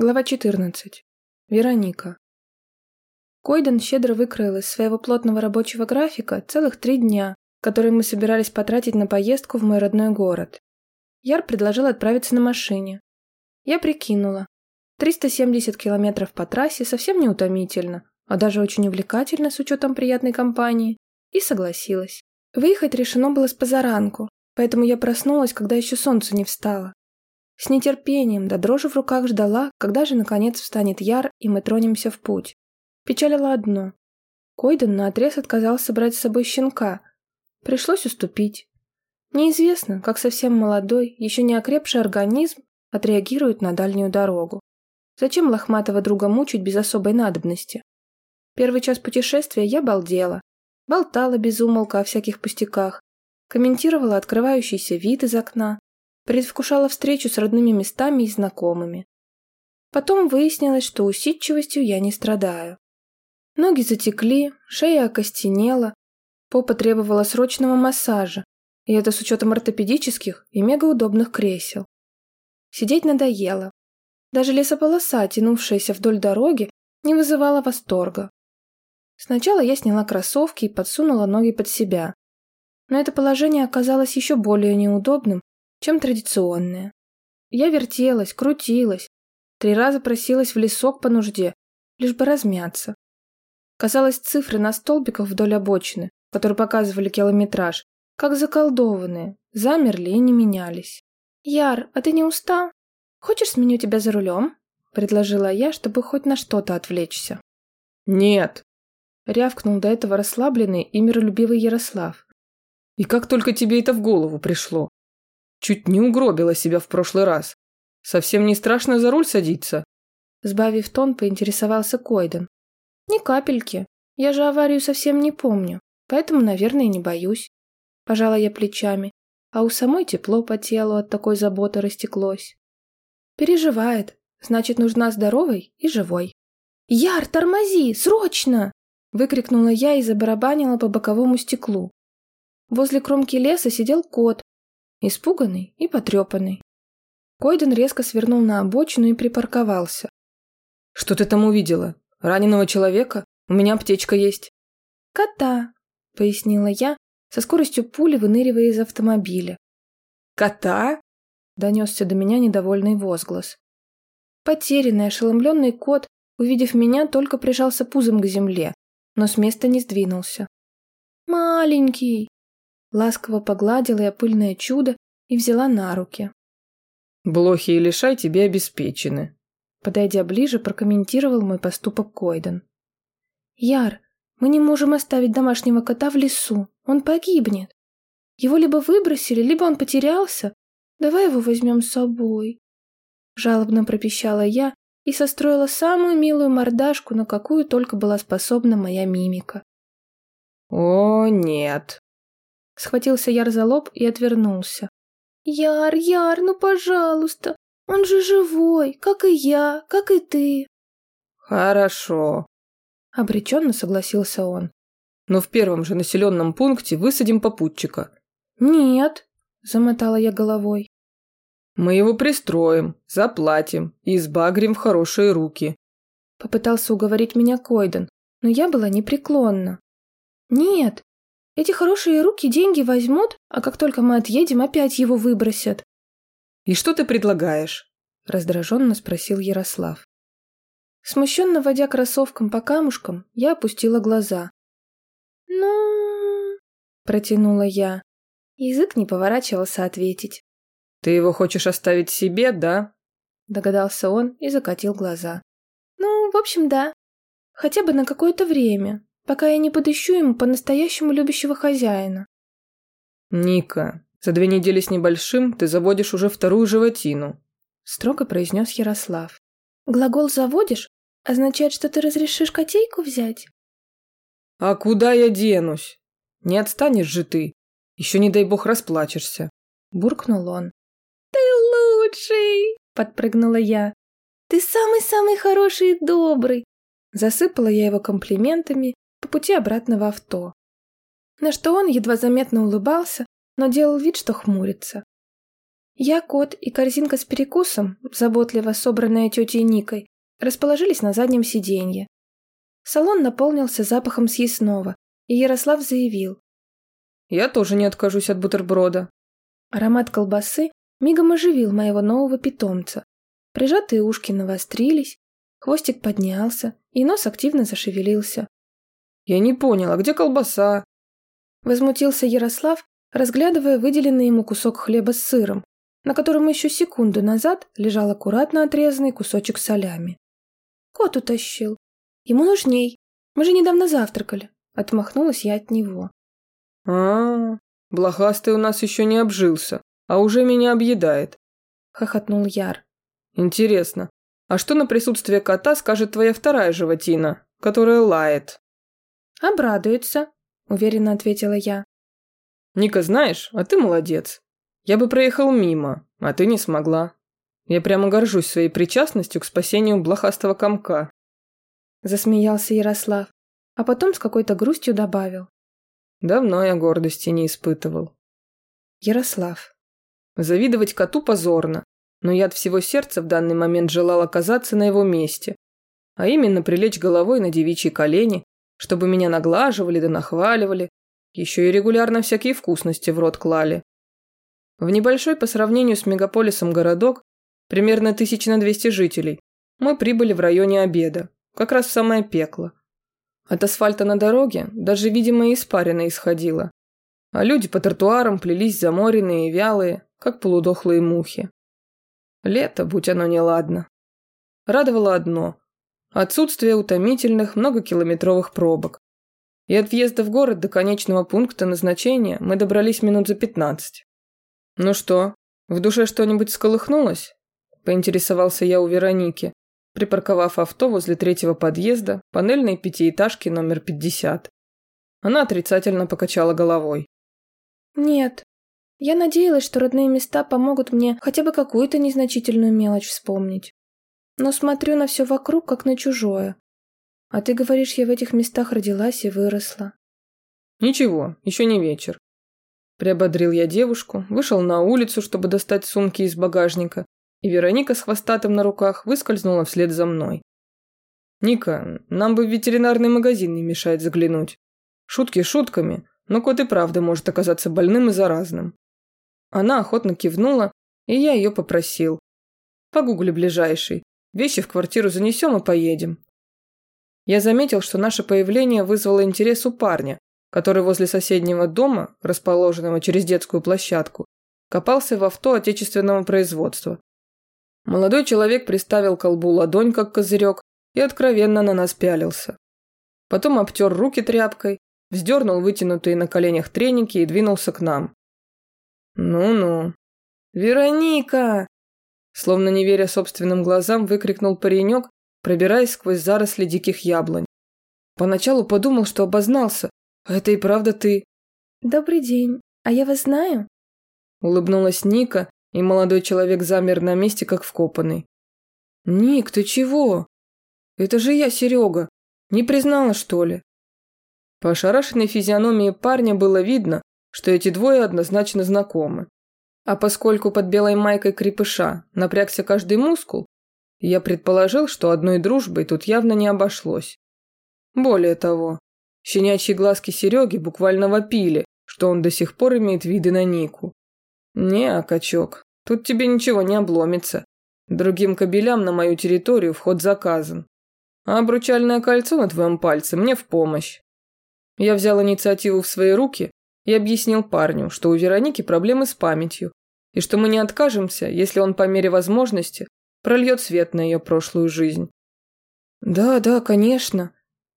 Глава 14. Вероника. Койден щедро выкроил из своего плотного рабочего графика целых три дня, которые мы собирались потратить на поездку в мой родной город. Яр предложил отправиться на машине. Я прикинула. 370 километров по трассе совсем не утомительно, а даже очень увлекательно с учетом приятной компании, и согласилась. Выехать решено было с позаранку, поэтому я проснулась, когда еще солнце не встало. С нетерпением, да дрожи в руках ждала, когда же наконец встанет Яр, и мы тронемся в путь. Печалило одно. Койден наотрез отказался брать с собой щенка. Пришлось уступить. Неизвестно, как совсем молодой, еще не окрепший организм отреагирует на дальнюю дорогу. Зачем лохматого друга мучить без особой надобности? Первый час путешествия я балдела. Болтала без умолка о всяких пустяках. Комментировала открывающийся вид из окна, предвкушала встречу с родными местами и знакомыми. Потом выяснилось, что усидчивостью я не страдаю. Ноги затекли, шея окостенела, попа требовала срочного массажа, и это с учетом ортопедических и мегаудобных кресел. Сидеть надоело. Даже лесополоса, тянувшаяся вдоль дороги, не вызывала восторга. Сначала я сняла кроссовки и подсунула ноги под себя. Но это положение оказалось еще более неудобным, чем традиционная. Я вертелась, крутилась, три раза просилась в лесок по нужде, лишь бы размяться. Казалось, цифры на столбиках вдоль обочины, которые показывали километраж, как заколдованные, замерли и не менялись. «Яр, а ты не устал? Хочешь, сменю тебя за рулем?» – предложила я, чтобы хоть на что-то отвлечься. «Нет!» – рявкнул до этого расслабленный и миролюбивый Ярослав. «И как только тебе это в голову пришло? Чуть не угробила себя в прошлый раз. Совсем не страшно за руль садиться?» Сбавив тон, поинтересовался Койден. «Ни капельки. Я же аварию совсем не помню, поэтому, наверное, не боюсь». Пожала я плечами, а у самой тепло по телу от такой заботы растеклось. «Переживает. Значит, нужна здоровой и живой». «Яр, тормози! Срочно!» выкрикнула я и забарабанила по боковому стеклу. Возле кромки леса сидел кот, испуганный и потрепанный. Койден резко свернул на обочину и припарковался. «Что ты там увидела? Раненого человека? У меня аптечка есть». «Кота», — пояснила я, со скоростью пули выныривая из автомобиля. «Кота?» — донесся до меня недовольный возглас. Потерянный, ошеломленный кот, увидев меня, только прижался пузом к земле, но с места не сдвинулся. «Маленький!» Ласково погладила я пыльное чудо и взяла на руки. «Блохи и лишай тебе обеспечены», подойдя ближе, прокомментировал мой поступок Койден. «Яр, мы не можем оставить домашнего кота в лесу, он погибнет. Его либо выбросили, либо он потерялся. Давай его возьмем с собой». Жалобно пропищала я и состроила самую милую мордашку, на какую только была способна моя мимика. «О, нет», Схватился Яр за лоб и отвернулся. «Яр, Яр, ну пожалуйста! Он же живой, как и я, как и ты!» «Хорошо», — обреченно согласился он. «Но в первом же населенном пункте высадим попутчика». «Нет», — замотала я головой. «Мы его пристроим, заплатим и сбагрим в хорошие руки», — попытался уговорить меня Койден, но я была непреклонна. «Нет, эти хорошие руки деньги возьмут, а как только мы отъедем, опять его выбросят. «И что ты предлагаешь?» – раздраженно спросил Ярослав. Смущенно водя кроссовком по камушкам, я опустила глаза. «Ну...» – протянула я. Язык не поворачивался ответить. «Ты его хочешь оставить себе, да?» – догадался он и закатил глаза. «Ну, в общем, да. Хотя бы на какое-то время пока я не подыщу ему по-настоящему любящего хозяина. «Ника, за две недели с небольшим ты заводишь уже вторую животину», строго произнес Ярослав. «Глагол «заводишь» означает, что ты разрешишь котейку взять?» «А куда я денусь? Не отстанешь же ты. Еще, не дай бог, расплачешься», буркнул он. «Ты лучший!» – подпрыгнула я. «Ты самый-самый хороший и добрый!» Засыпала я его комплиментами по пути обратно в авто. На что он едва заметно улыбался, но делал вид, что хмурится. Я, кот и корзинка с перекусом, заботливо собранная тетей Никой, расположились на заднем сиденье. Салон наполнился запахом съестного, и Ярослав заявил. «Я тоже не откажусь от бутерброда». Аромат колбасы мигом оживил моего нового питомца. Прижатые ушки навострились, хвостик поднялся, и нос активно зашевелился. «Я не понял, а где колбаса?» Возмутился Ярослав, разглядывая выделенный ему кусок хлеба с сыром, на котором еще секунду назад лежал аккуратно отрезанный кусочек солями. Кот утащил. Ему нужней. Мы же недавно завтракали. Отмахнулась я от него. а, -а, -а блохастый у нас еще не обжился, а уже меня объедает. Хохотнул Яр. Интересно, а что на присутствие кота скажет твоя вторая животина, которая лает? Обрадуется, уверенно ответила я. Ника, знаешь, а ты молодец. Я бы проехал мимо, а ты не смогла. Я прямо горжусь своей причастностью к спасению блохастого комка. Засмеялся Ярослав, а потом с какой-то грустью добавил. Давно я гордости не испытывал. Ярослав. Завидовать коту позорно, но я от всего сердца в данный момент желал оказаться на его месте, а именно прилечь головой на девичьи колени, чтобы меня наглаживали да нахваливали, еще и регулярно всякие вкусности в рот клали. В небольшой по сравнению с мегаполисом городок, примерно тысячи на двести жителей, мы прибыли в районе обеда, как раз в самое пекло. От асфальта на дороге даже, видимо, испарина исходила, а люди по тротуарам плелись заморенные и вялые, как полудохлые мухи. Лето, будь оно неладно. Радовало одно – отсутствие утомительных многокилометровых пробок. И от въезда в город до конечного пункта назначения мы добрались минут за пятнадцать. «Ну что, в душе что-нибудь сколыхнулось?» – поинтересовался я у Вероники, припарковав авто возле третьего подъезда панельной пятиэтажки номер 50. Она отрицательно покачала головой. «Нет. Я надеялась, что родные места помогут мне хотя бы какую-то незначительную мелочь вспомнить. Но смотрю на все вокруг, как на чужое. А ты говоришь, я в этих местах родилась и выросла». «Ничего, еще не вечер. Приободрил я девушку, вышел на улицу, чтобы достать сумки из багажника, и Вероника с хвостатым на руках выскользнула вслед за мной. «Ника, нам бы в ветеринарный магазин не мешает заглянуть. Шутки шутками, но кот и правда может оказаться больным и заразным». Она охотно кивнула, и я ее попросил. «Погугли ближайший. Вещи в квартиру занесем и поедем». Я заметил, что наше появление вызвало интерес у парня, который возле соседнего дома, расположенного через детскую площадку, копался в авто отечественного производства. Молодой человек приставил колбу ладонь, как козырек, и откровенно на нас пялился. Потом обтер руки тряпкой, вздернул вытянутые на коленях треники и двинулся к нам. «Ну-ну». «Вероника!» Словно не веря собственным глазам, выкрикнул паренек, пробираясь сквозь заросли диких яблонь. Поначалу подумал, что обознался, а это и правда ты?» «Добрый день. А я вас знаю?» Улыбнулась Ника, и молодой человек замер на месте, как вкопанный. «Ник, ты чего? Это же я, Серега. Не признала, что ли?» По ошарашенной физиономии парня было видно, что эти двое однозначно знакомы. А поскольку под белой майкой крепыша напрягся каждый мускул, я предположил, что одной дружбой тут явно не обошлось. Более того, Щенячьи глазки Сереги буквально вопили, что он до сих пор имеет виды на Нику. «Не, качок, тут тебе ничего не обломится. Другим кобелям на мою территорию вход заказан. А обручальное кольцо на твоем пальце мне в помощь». Я взял инициативу в свои руки и объяснил парню, что у Вероники проблемы с памятью, и что мы не откажемся, если он по мере возможности прольет свет на ее прошлую жизнь. «Да, да, конечно»,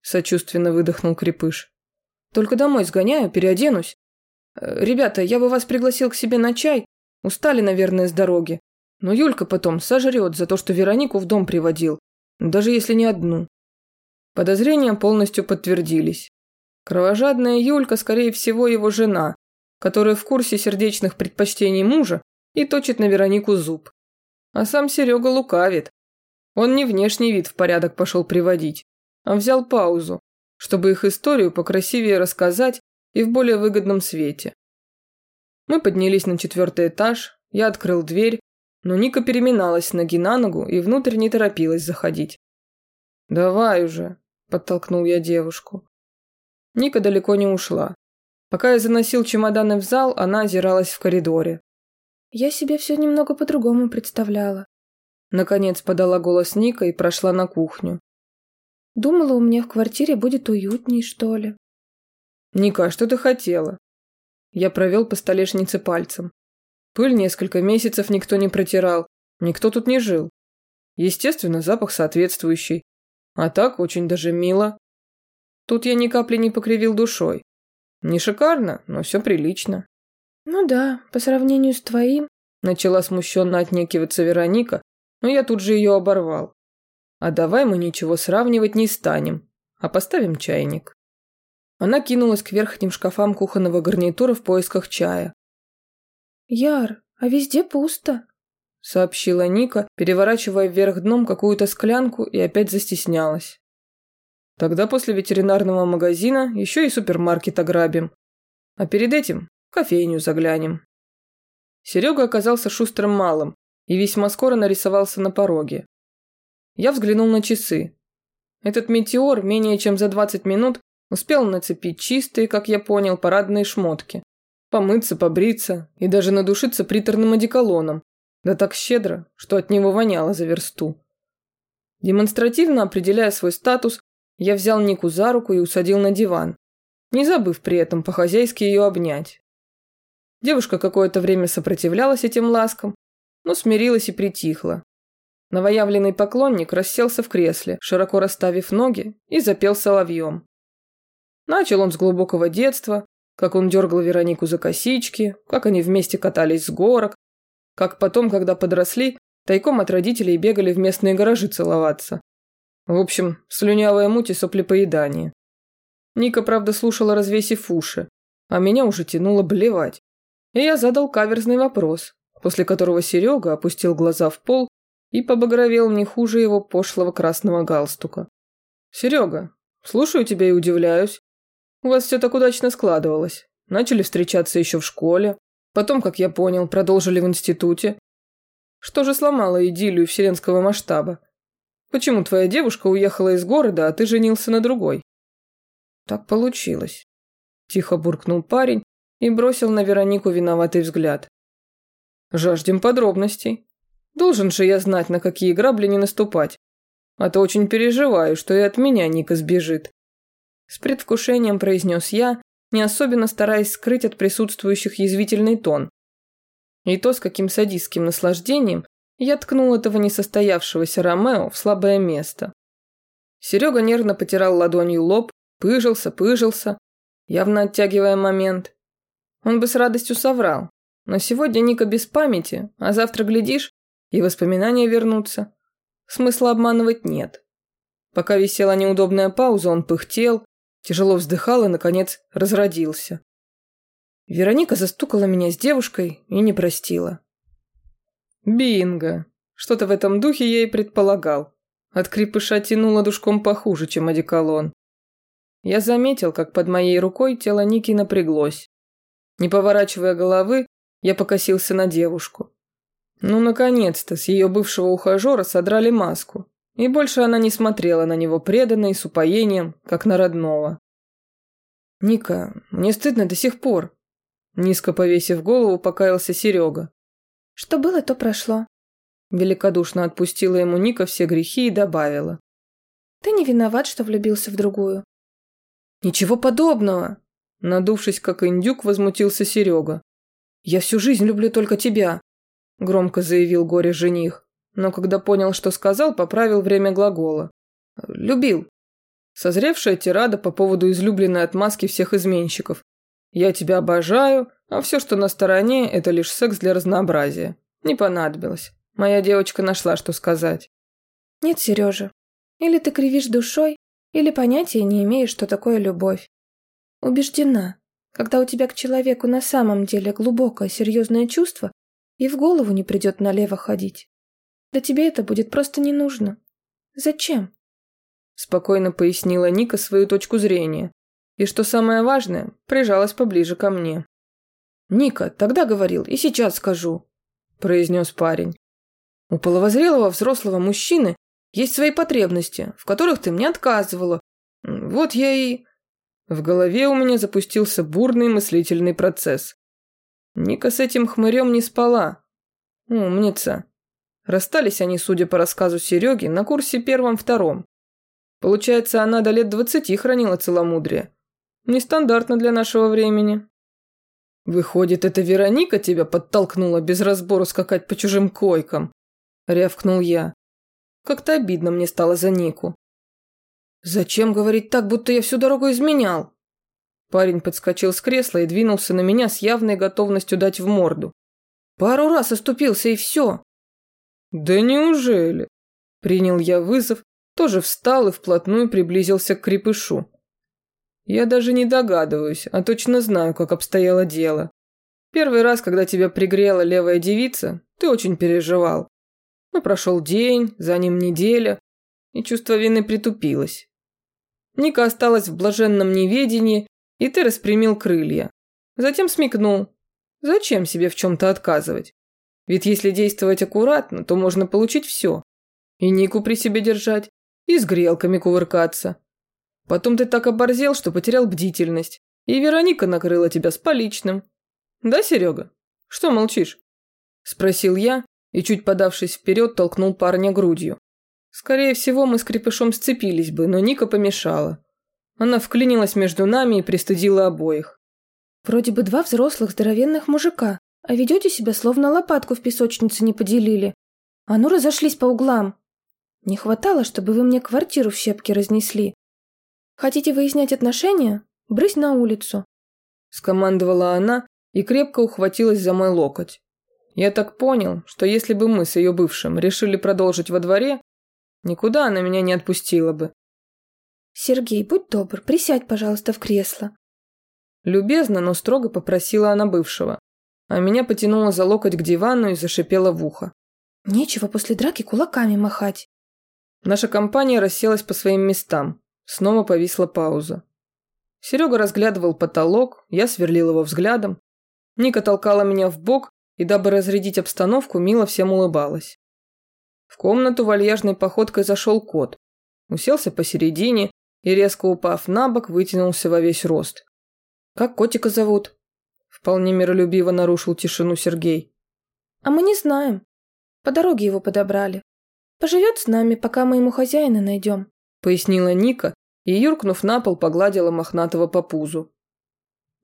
Сочувственно выдохнул Крепыш. Только домой сгоняю, переоденусь. Э, ребята, я бы вас пригласил к себе на чай. Устали, наверное, с дороги. Но Юлька потом сожрет за то, что Веронику в дом приводил. Даже если не одну. Подозрения полностью подтвердились. Кровожадная Юлька, скорее всего, его жена, которая в курсе сердечных предпочтений мужа и точит на Веронику зуб. А сам Серега лукавит. Он не внешний вид в порядок пошел приводить, а взял паузу, чтобы их историю покрасивее рассказать и в более выгодном свете. Мы поднялись на четвертый этаж, Я открыл дверь, но Ника переминалась с ноги на ногу и внутрь не торопилась заходить. «Давай уже», – подтолкнул я девушку. Ника далеко не ушла. Пока я заносил чемоданы в зал, она озиралась в коридоре. «Я себе все немного по-другому представляла». Наконец подала голос Ника и прошла на кухню. «Думала, у меня в квартире будет уютней, что ли». «Ника, а что ты хотела?» Я провел по столешнице пальцем. Пыль несколько месяцев никто не протирал, никто тут не жил. Естественно, запах соответствующий. А так очень даже мило. Тут я ни капли не покривил душой. Не шикарно, но все прилично. Ну да, по сравнению с твоим. Начала смущенно отнекиваться Вероника, но я тут же ее оборвал. А давай мы ничего сравнивать не станем, а поставим чайник. Она кинулась к верхним шкафам кухонного гарнитура в поисках чая. «Яр, а везде пусто», — сообщила Ника, переворачивая вверх дном какую-то склянку и опять застеснялась. «Тогда после ветеринарного магазина еще и супермаркет ограбим. А перед этим в кофейню заглянем». Серега оказался шустрым малым и весьма скоро нарисовался на пороге. Я взглянул на часы. Этот метеор менее чем за 20 минут успел нацепить чистые, как я понял, парадные шмотки помыться, побриться и даже надушиться приторным одеколоном, да так щедро, что от него воняло за версту. Демонстративно определяя свой статус, я взял Нику за руку и усадил на диван, не забыв при этом по-хозяйски ее обнять. Девушка какое-то время сопротивлялась этим ласкам, но смирилась и притихла. Новоявленный поклонник расселся в кресле, широко расставив ноги, и запел соловьем. Начал он с глубокого детства, как он дергал Веронику за косички, как они вместе катались с горок, как потом, когда подросли, тайком от родителей бегали в местные гаражи целоваться. В общем, слюнявая муть и соплепоедание. Ника, правда, слушала, развесив уши, а меня уже тянуло блевать. И я задал каверзный вопрос, после которого Серега опустил глаза в пол и побагровел не хуже его пошлого красного галстука. «Серега, слушаю тебя и удивляюсь. У вас все так удачно складывалось. Начали встречаться еще в школе. Потом, как я понял, продолжили в институте. Что же сломало идиллию вселенского масштаба? Почему твоя девушка уехала из города, а ты женился на другой? Так получилось. Тихо буркнул парень и бросил на Веронику виноватый взгляд. Жаждем подробностей. Должен же я знать, на какие грабли не наступать. А то очень переживаю, что и от меня Ника сбежит. С предвкушением произнес я, не особенно стараясь скрыть от присутствующих язвительный тон. И то, с каким садистским наслаждением я ткнул этого несостоявшегося Ромео в слабое место. Серега нервно потирал ладонью лоб, пыжился, пыжился, явно оттягивая момент. Он бы с радостью соврал, но сегодня Ника без памяти, а завтра, глядишь, и воспоминания вернутся. Смысла обманывать нет. Пока висела неудобная пауза, он пыхтел, Тяжело вздыхал и, наконец, разродился. Вероника застукала меня с девушкой и не простила. Бинго! Что-то в этом духе я и предполагал. От крепыша тянуло душком похуже, чем одеколон. Я заметил, как под моей рукой тело Ники напряглось. Не поворачивая головы, я покосился на девушку. Ну, наконец-то, с ее бывшего ухажера содрали маску. И больше она не смотрела на него преданно и с упоением, как на родного. «Ника, мне стыдно до сих пор», – низко повесив голову, покаялся Серега. «Что было, то прошло», – великодушно отпустила ему Ника все грехи и добавила. «Ты не виноват, что влюбился в другую». «Ничего подобного!» – надувшись как индюк, возмутился Серега. «Я всю жизнь люблю только тебя», – громко заявил горе-жених но когда понял, что сказал, поправил время глагола. «Любил». Созревшая тирада по поводу излюбленной отмазки всех изменщиков. «Я тебя обожаю, а все, что на стороне, это лишь секс для разнообразия. Не понадобилось. Моя девочка нашла, что сказать». «Нет, Сережа, или ты кривишь душой, или понятия не имеешь, что такое любовь. Убеждена, когда у тебя к человеку на самом деле глубокое серьезное чувство, и в голову не придет налево ходить. Да тебе это будет просто не нужно. Зачем? Спокойно пояснила Ника свою точку зрения. И что самое важное, прижалась поближе ко мне. Ника, тогда говорил, и сейчас скажу. произнес парень. У половозрелого взрослого мужчины есть свои потребности, в которых ты мне отказывала. Вот я и... В голове у меня запустился бурный мыслительный процесс. Ника с этим хмырем не спала. Умница. Расстались они, судя по рассказу Сереги, на курсе первом-втором. Получается, она до лет двадцати хранила целомудрие. Нестандартно для нашего времени. Выходит, это Вероника тебя подтолкнула без разбору скакать по чужим койкам? Рявкнул я. Как-то обидно мне стало за Нику. Зачем говорить так, будто я всю дорогу изменял? Парень подскочил с кресла и двинулся на меня с явной готовностью дать в морду. Пару раз оступился и все. Да неужели? Принял я вызов, тоже встал и вплотную приблизился к крепышу. Я даже не догадываюсь, а точно знаю, как обстояло дело. Первый раз, когда тебя пригрела левая девица, ты очень переживал. Но прошел день, за ним неделя, и чувство вины притупилось. Ника осталась в блаженном неведении, и ты распрямил крылья. Затем смекнул. Зачем себе в чем-то отказывать? Ведь если действовать аккуратно, то можно получить все. И Нику при себе держать, и с грелками кувыркаться. Потом ты так оборзел, что потерял бдительность. И Вероника накрыла тебя с поличным. Да, Серега? Что молчишь? Спросил я и, чуть подавшись вперед, толкнул парня грудью. Скорее всего, мы с крепышом сцепились бы, но Ника помешала. Она вклинилась между нами и пристыдила обоих. Вроде бы два взрослых здоровенных мужика, а ведете себя словно лопатку в песочнице не поделили. А ну разошлись по углам. Не хватало, чтобы вы мне квартиру в щепки разнесли. Хотите выяснять отношения? Брысь на улицу. Скомандовала она и крепко ухватилась за мой локоть. Я так понял, что если бы мы с ее бывшим решили продолжить во дворе, никуда она меня не отпустила бы. «Сергей, будь добр, присядь, пожалуйста, в кресло». Любезно, но строго попросила она бывшего, а меня потянула за локоть к дивану и зашипела в ухо. «Нечего после драки кулаками махать». Наша компания расселась по своим местам. Снова повисла пауза. Серега разглядывал потолок, я сверлил его взглядом. Ника толкала меня в бок и, дабы разрядить обстановку, мило всем улыбалась. В комнату вальяжной походкой зашел кот. Уселся посередине и, резко упав на бок, вытянулся во весь рост. «Как котика зовут?» Вполне миролюбиво нарушил тишину Сергей. «А мы не знаем. По дороге его подобрали. Поживет с нами, пока мы ему хозяина найдем», пояснила Ника и, юркнув на пол, погладила мохнатого по пузу.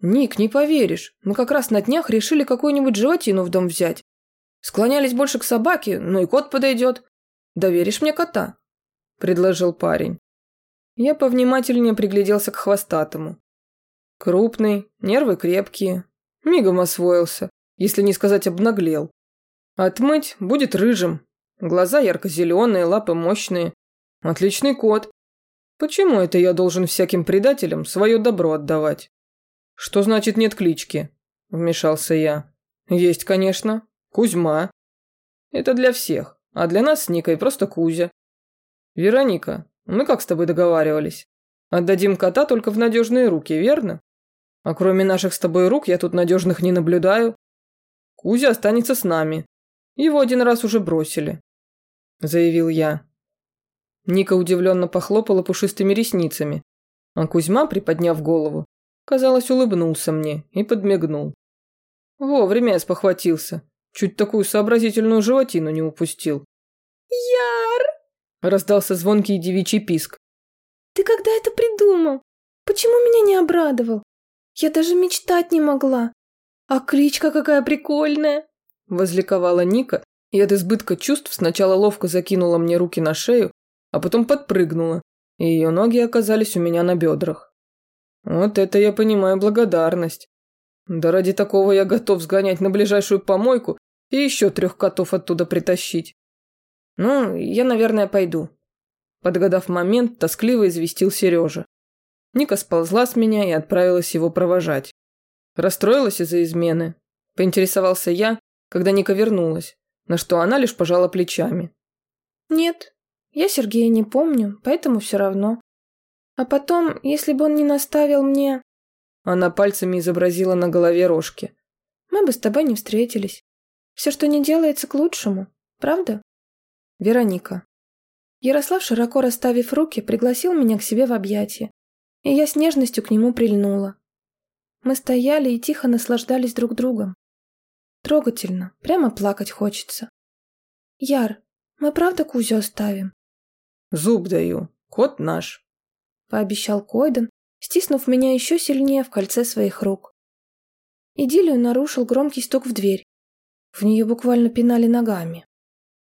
«Ник, не поверишь, мы как раз на днях решили какую-нибудь животину в дом взять. Склонялись больше к собаке, но и кот подойдет. Доверишь мне кота?» – предложил парень. Я повнимательнее пригляделся к хвостатому. Крупный, нервы крепкие. Мигом освоился, если не сказать обнаглел. Отмыть будет рыжим. Глаза ярко-зеленые, лапы мощные. Отличный кот. Почему это я должен всяким предателям свое добро отдавать? Что значит нет клички? Вмешался я. Есть, конечно. Кузьма. Это для всех, а для нас с Никой просто Кузя. Вероника, мы как с тобой договаривались? Отдадим кота только в надежные руки, верно? А кроме наших с тобой рук я тут надежных не наблюдаю. Кузя останется с нами. Его один раз уже бросили, заявил я. Ника удивленно похлопала пушистыми ресницами, а Кузьма, приподняв голову, казалось, улыбнулся мне и подмигнул. Вовремя я спохватился, чуть такую сообразительную животину не упустил. «Яр!» – раздался звонкий девичий писк. «Ты когда это придумал? Почему меня не обрадовал? Я даже мечтать не могла. А кличка какая прикольная!» – возликовала Ника и от избытка чувств сначала ловко закинула мне руки на шею, а потом подпрыгнула, и ее ноги оказались у меня на бедрах. Вот это я понимаю благодарность. Да ради такого я готов сгонять на ближайшую помойку и еще трех котов оттуда притащить. Ну, я, наверное, пойду. Подгадав момент, тоскливо известил Сережа. Ника сползла с меня и отправилась его провожать. Расстроилась из-за измены. Поинтересовался я, когда Ника вернулась, на что она лишь пожала плечами. «Нет, я Сергея не помню, поэтому все равно. А потом, если бы он не наставил мне...» Она пальцами изобразила на голове рожки. «Мы бы с тобой не встретились. Все, что не делается, к лучшему, правда? Вероника. Ярослав, широко расставив руки, пригласил меня к себе в объятия, и я с нежностью к нему прильнула. Мы стояли и тихо наслаждались друг другом. Трогательно, прямо плакать хочется. Яр, мы правда Кузю оставим? Зуб даю, кот наш. Пообещал Койден, стиснув меня еще сильнее в кольце своих рук. Идиллию нарушил громкий стук в дверь. В нее буквально пинали ногами.